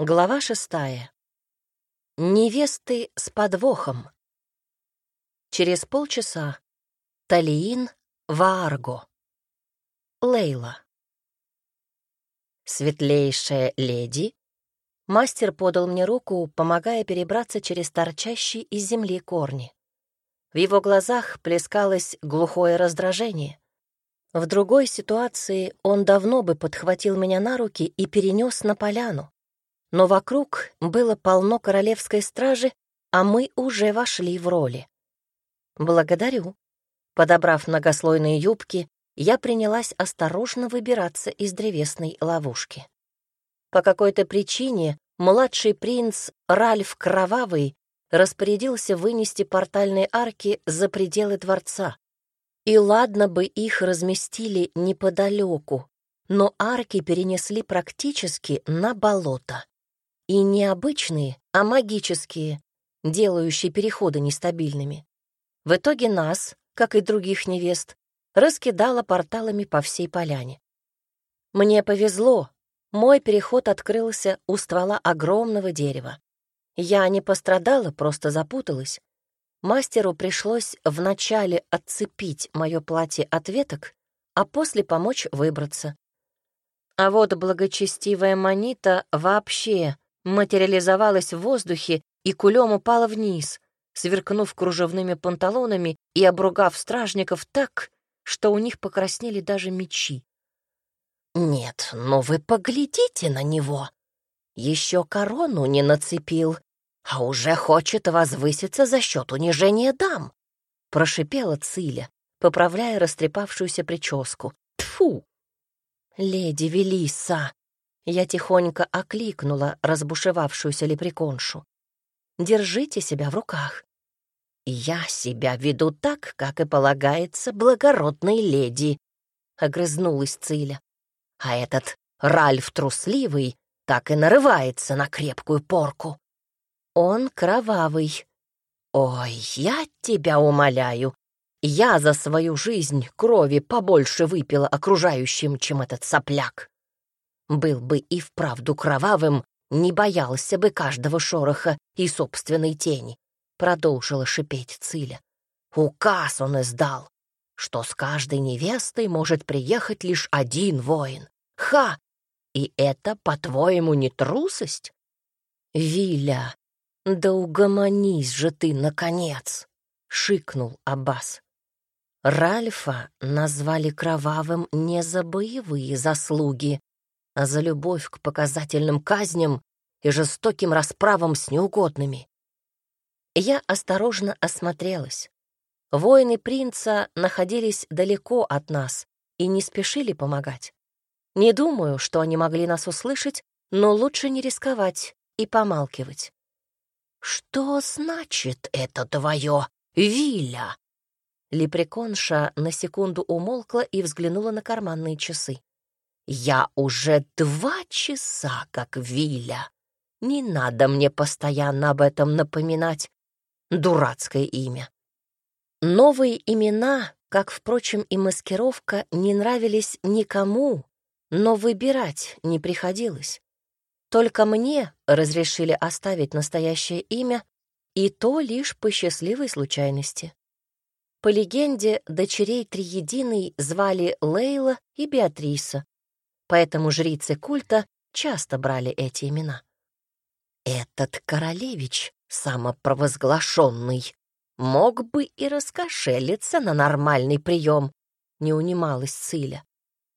Глава шестая. Невесты с подвохом. Через полчаса. Талиин, Ваарго. Лейла. Светлейшая леди. Мастер подал мне руку, помогая перебраться через торчащие из земли корни. В его глазах плескалось глухое раздражение. В другой ситуации он давно бы подхватил меня на руки и перенес на поляну. Но вокруг было полно королевской стражи, а мы уже вошли в роли. «Благодарю». Подобрав многослойные юбки, я принялась осторожно выбираться из древесной ловушки. По какой-то причине младший принц Ральф Кровавый распорядился вынести портальные арки за пределы дворца. И ладно бы их разместили неподалеку, но арки перенесли практически на болото. И не обычные, а магические, делающие переходы нестабильными. В итоге нас, как и других невест, раскидало порталами по всей поляне. Мне повезло, мой переход открылся у ствола огромного дерева. Я не пострадала, просто запуталась. Мастеру пришлось вначале отцепить мое платье от веток, а после помочь выбраться. А вот благочестивая Манита вообще материализовалась в воздухе и кулем упала вниз, сверкнув кружевными панталонами и обругав стражников так, что у них покраснели даже мечи. «Нет, но вы поглядите на него! Еще корону не нацепил, а уже хочет возвыситься за счет унижения дам!» — прошипела Циля, поправляя растрепавшуюся прическу. Тфу! «Леди Велиса!» Я тихонько окликнула разбушевавшуюся лепреконшу. «Держите себя в руках. Я себя веду так, как и полагается благородной леди», — огрызнулась Циля. «А этот Ральф трусливый так и нарывается на крепкую порку. Он кровавый. Ой, я тебя умоляю, я за свою жизнь крови побольше выпила окружающим, чем этот сопляк. Был бы и вправду кровавым, не боялся бы каждого шороха и собственной тени продолжила шипеть Циля. Указ он издал, что с каждой невестой может приехать лишь один воин. Ха! И это, по-твоему, не трусость? Виля, да угомонись же ты, наконец! — шикнул Аббас. Ральфа назвали кровавым не за боевые заслуги, а за любовь к показательным казням и жестоким расправам с неугодными. Я осторожно осмотрелась. Воины принца находились далеко от нас и не спешили помогать. Не думаю, что они могли нас услышать, но лучше не рисковать и помалкивать. «Что значит это твое, Виля?» Лепреконша на секунду умолкла и взглянула на карманные часы. «Я уже два часа как Виля. Не надо мне постоянно об этом напоминать. Дурацкое имя. Новые имена, как, впрочем, и маскировка, не нравились никому, но выбирать не приходилось. Только мне разрешили оставить настоящее имя, и то лишь по счастливой случайности. По легенде, дочерей Триединой звали Лейла и Беатриса, поэтому жрицы культа часто брали эти имена. Этот королевич самопровозглашенный, мог бы и раскошелиться на нормальный прием, не унималась Циля.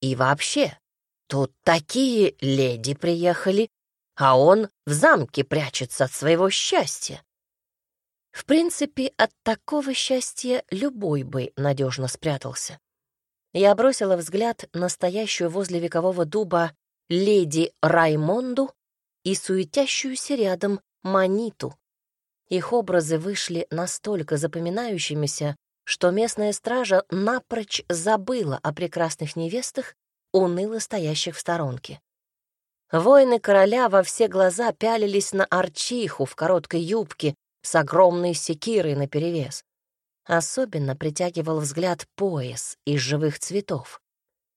И вообще, тут такие леди приехали, а он в замке прячется от своего счастья. В принципе, от такого счастья любой бы надежно спрятался. Я бросила взгляд на стоящую возле векового дуба леди Раймонду и суетящуюся рядом Маниту. Их образы вышли настолько запоминающимися, что местная стража напрочь забыла о прекрасных невестах, уныло стоящих в сторонке. Воины короля во все глаза пялились на арчиху в короткой юбке с огромной секирой наперевес. Особенно притягивал взгляд пояс из живых цветов.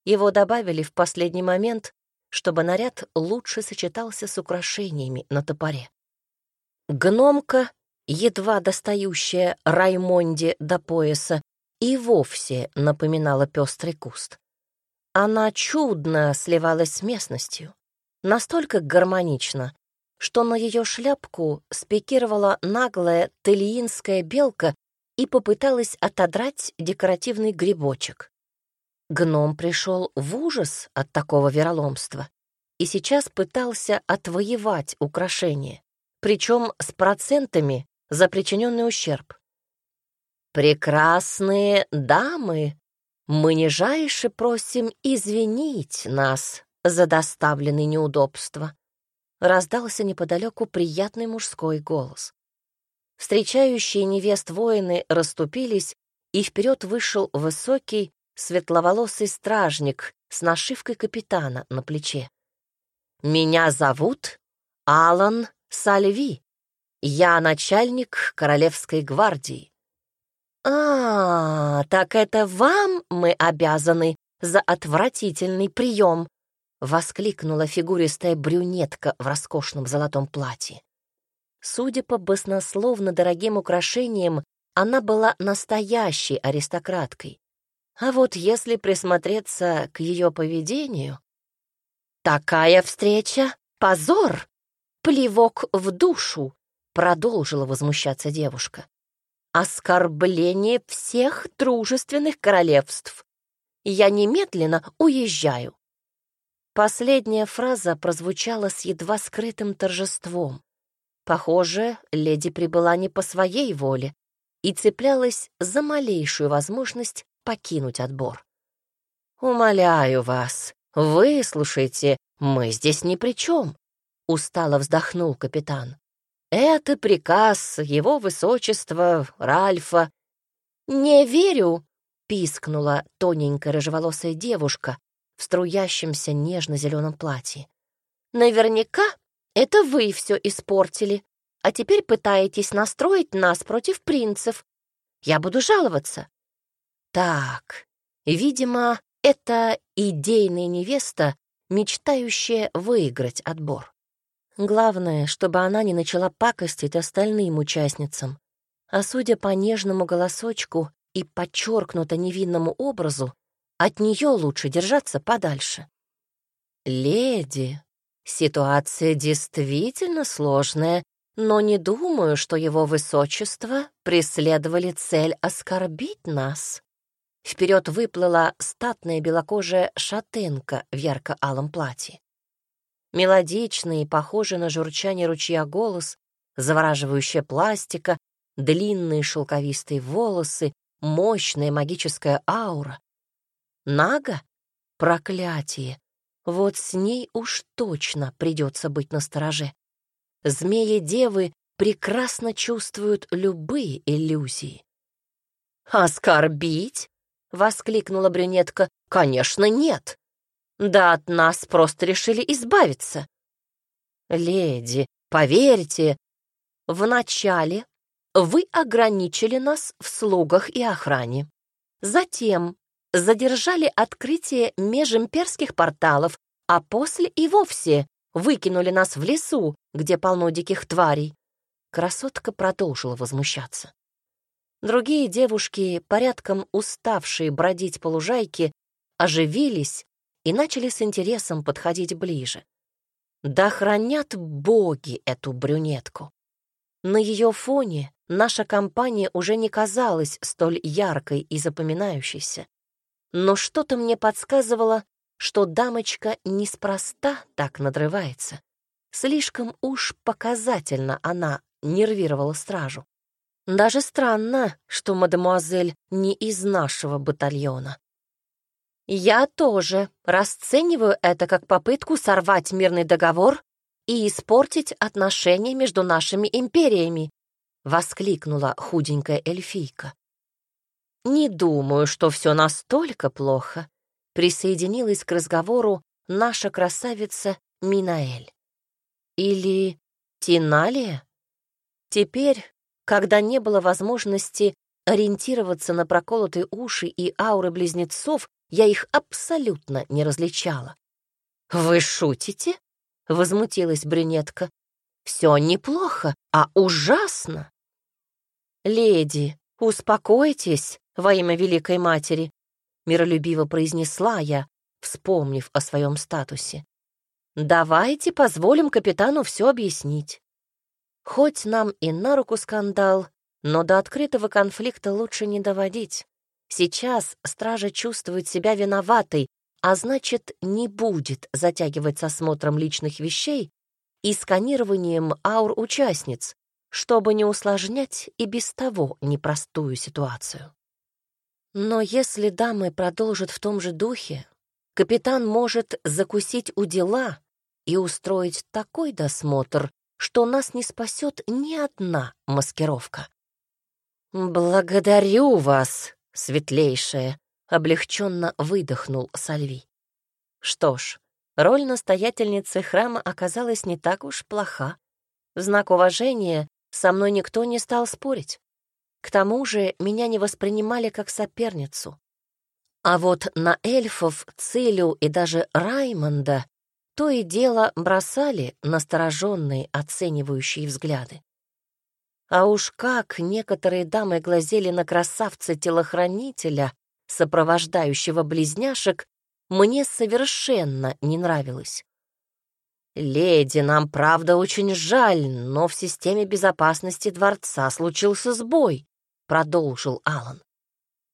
Его добавили в последний момент, чтобы наряд лучше сочетался с украшениями на топоре. Гномка, едва достающая Раймонде до пояса, и вовсе напоминала пестрый куст. Она чудно сливалась с местностью, настолько гармонично, что на ее шляпку спикировала наглая телиинская белка и попыталась отодрать декоративный грибочек. Гном пришел в ужас от такого вероломства и сейчас пытался отвоевать украшение, причем с процентами за причиненный ущерб. «Прекрасные дамы, мы нижайше просим извинить нас за доставленные неудобства», раздался неподалеку приятный мужской голос. Встречающие невест воины расступились, и вперед вышел высокий, светловолосый стражник с нашивкой капитана на плече. «Меня зовут Алан Сальви. Я начальник Королевской гвардии». «А, так это вам мы обязаны за отвратительный прием!» — воскликнула фигуристая брюнетка в роскошном золотом платье. Судя по баснословно дорогим украшениям, она была настоящей аристократкой. А вот если присмотреться к ее поведению... «Такая встреча — позор! Плевок в душу!» — продолжила возмущаться девушка. «Оскорбление всех дружественных королевств! Я немедленно уезжаю!» Последняя фраза прозвучала с едва скрытым торжеством. Похоже, леди прибыла не по своей воле и цеплялась за малейшую возможность покинуть отбор. «Умоляю вас, выслушайте, мы здесь ни при чем», — устало вздохнул капитан. «Это приказ его высочества Ральфа». «Не верю», — пискнула тоненькая рыжеволосая девушка в струящемся нежно-зеленом платье. «Наверняка это вы все испортили, а теперь пытаетесь настроить нас против принцев. Я буду жаловаться. Так, видимо, это идейная невеста, мечтающая выиграть отбор. Главное, чтобы она не начала пакостить остальным участницам. А судя по нежному голосочку и подчеркнуто невинному образу, от нее лучше держаться подальше. «Леди, ситуация действительно сложная, но не думаю, что его высочество преследовали цель оскорбить нас», Вперед выплыла статная белокожая шатенка в ярко-алом платье. Мелодичный, похожий на журчание ручья голос, завораживающая пластика, длинные шелковистые волосы, мощная магическая аура. Нага? Проклятие! Вот с ней уж точно придется быть настороже. Змеи-девы прекрасно чувствуют любые иллюзии. «Оскорбить?» — воскликнула брюнетка. «Конечно, нет. Да от нас просто решили избавиться». «Леди, поверьте, вначале вы ограничили нас в слугах и охране. Затем задержали открытие межимперских порталов, а после и вовсе выкинули нас в лесу, где полно диких тварей». Красотка продолжила возмущаться. Другие девушки, порядком уставшие бродить по лужайке, оживились и начали с интересом подходить ближе. Да хранят боги эту брюнетку. На ее фоне наша компания уже не казалась столь яркой и запоминающейся. Но что-то мне подсказывало, что дамочка неспроста так надрывается. Слишком уж показательно она нервировала стражу. Даже странно, что мадемуазель не из нашего батальона. Я тоже расцениваю это как попытку сорвать мирный договор и испортить отношения между нашими империями, воскликнула худенькая эльфийка. Не думаю, что все настолько плохо, присоединилась к разговору наша красавица Минаэль. Или Тиналия? Теперь когда не было возможности ориентироваться на проколотые уши и ауры близнецов, я их абсолютно не различала. «Вы шутите?» — возмутилась брюнетка. «Все неплохо, а ужасно!» «Леди, успокойтесь во имя Великой Матери», — миролюбиво произнесла я, вспомнив о своем статусе. «Давайте позволим капитану все объяснить. Хоть нам и на руку скандал, но до открытого конфликта лучше не доводить. Сейчас стража чувствует себя виноватой, а значит, не будет затягивать с осмотром личных вещей и сканированием аур участниц, чтобы не усложнять и без того непростую ситуацию. Но если дамы продолжат в том же духе, капитан может закусить у дела и устроить такой досмотр, что нас не спасет ни одна маскировка. «Благодарю вас, светлейшая», — облегченно выдохнул Сальви. Что ж, роль настоятельницы храма оказалась не так уж плоха. В знак уважения со мной никто не стал спорить. К тому же меня не воспринимали как соперницу. А вот на эльфов, Цилю и даже Раймонда то и дело бросали настороженные оценивающие взгляды. А уж как некоторые дамы глазели на красавца-телохранителя, сопровождающего близняшек, мне совершенно не нравилось. «Леди, нам правда очень жаль, но в системе безопасности дворца случился сбой», — продолжил Алан.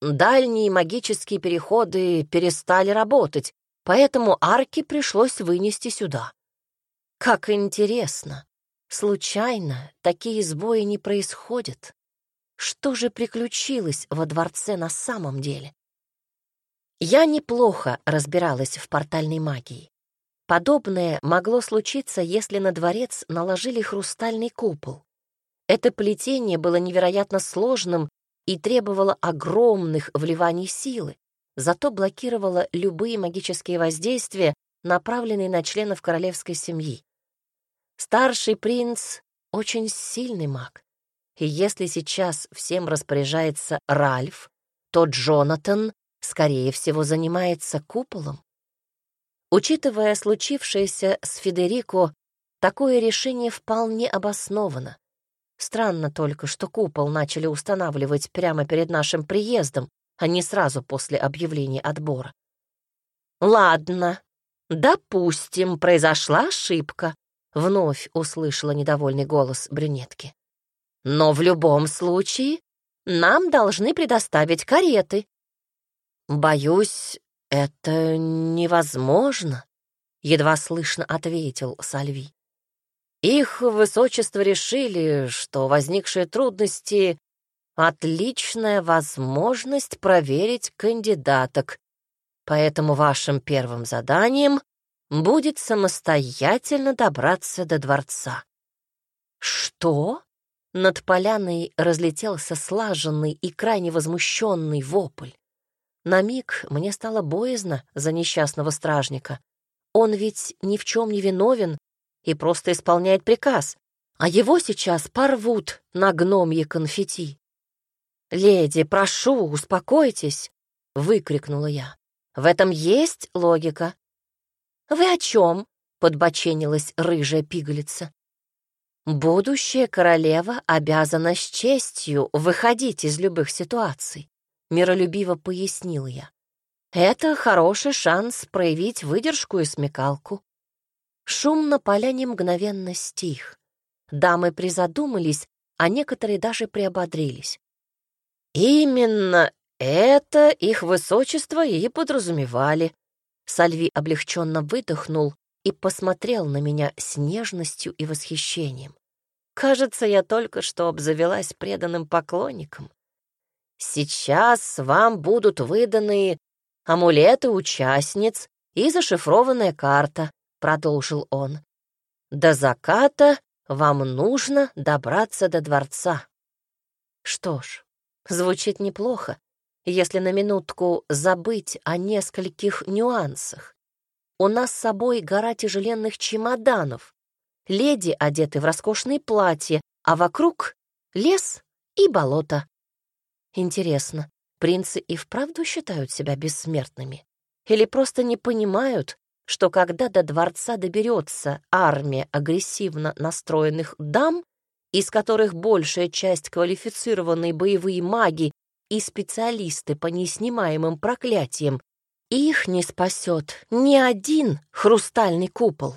«Дальние магические переходы перестали работать, поэтому арки пришлось вынести сюда». «Как интересно! Случайно такие сбои не происходят. Что же приключилось во дворце на самом деле? Я неплохо разбиралась в портальной магии. Подобное могло случиться, если на дворец наложили хрустальный купол. Это плетение было невероятно сложным и требовало огромных вливаний силы, зато блокировало любые магические воздействия, направленные на членов королевской семьи. Старший принц — очень сильный маг. И если сейчас всем распоряжается Ральф, то Джонатан, скорее всего, занимается куполом. Учитывая случившееся с Федерико, такое решение вполне обосновано. Странно только, что купол начали устанавливать прямо перед нашим приездом, а не сразу после объявления отбора. «Ладно, допустим, произошла ошибка», Вновь услышала недовольный голос брюнетки. «Но в любом случае нам должны предоставить кареты». «Боюсь, это невозможно», — едва слышно ответил Сальви. «Их высочество решили, что возникшие трудности — отличная возможность проверить кандидаток, поэтому вашим первым заданием будет самостоятельно добраться до дворца. Что? Над поляной разлетелся слаженный и крайне возмущенный вопль. На миг мне стало боязно за несчастного стражника. Он ведь ни в чем не виновен и просто исполняет приказ, а его сейчас порвут на гномье конфетти. «Леди, прошу, успокойтесь!» — выкрикнула я. «В этом есть логика. «Вы о чем?» — подбоченилась рыжая пигалица. «Будущая королева обязана с честью выходить из любых ситуаций», — миролюбиво пояснил я. «Это хороший шанс проявить выдержку и смекалку». Шум на поляне мгновенно стих. Дамы призадумались, а некоторые даже приободрились. «Именно это их высочество и подразумевали», Сальви облегченно выдохнул и посмотрел на меня с нежностью и восхищением. Кажется, я только что обзавелась преданным поклонником. Сейчас вам будут выданы амулеты участниц и зашифрованная карта, продолжил он. До заката вам нужно добраться до дворца. Что ж, звучит неплохо если на минутку забыть о нескольких нюансах. У нас с собой гора тяжеленных чемоданов. Леди одеты в роскошные платья, а вокруг — лес и болото. Интересно, принцы и вправду считают себя бессмертными? Или просто не понимают, что когда до дворца доберется армия агрессивно настроенных дам, из которых большая часть квалифицированные боевые маги и специалисты по неснимаемым проклятиям, их не спасет ни один хрустальный купол.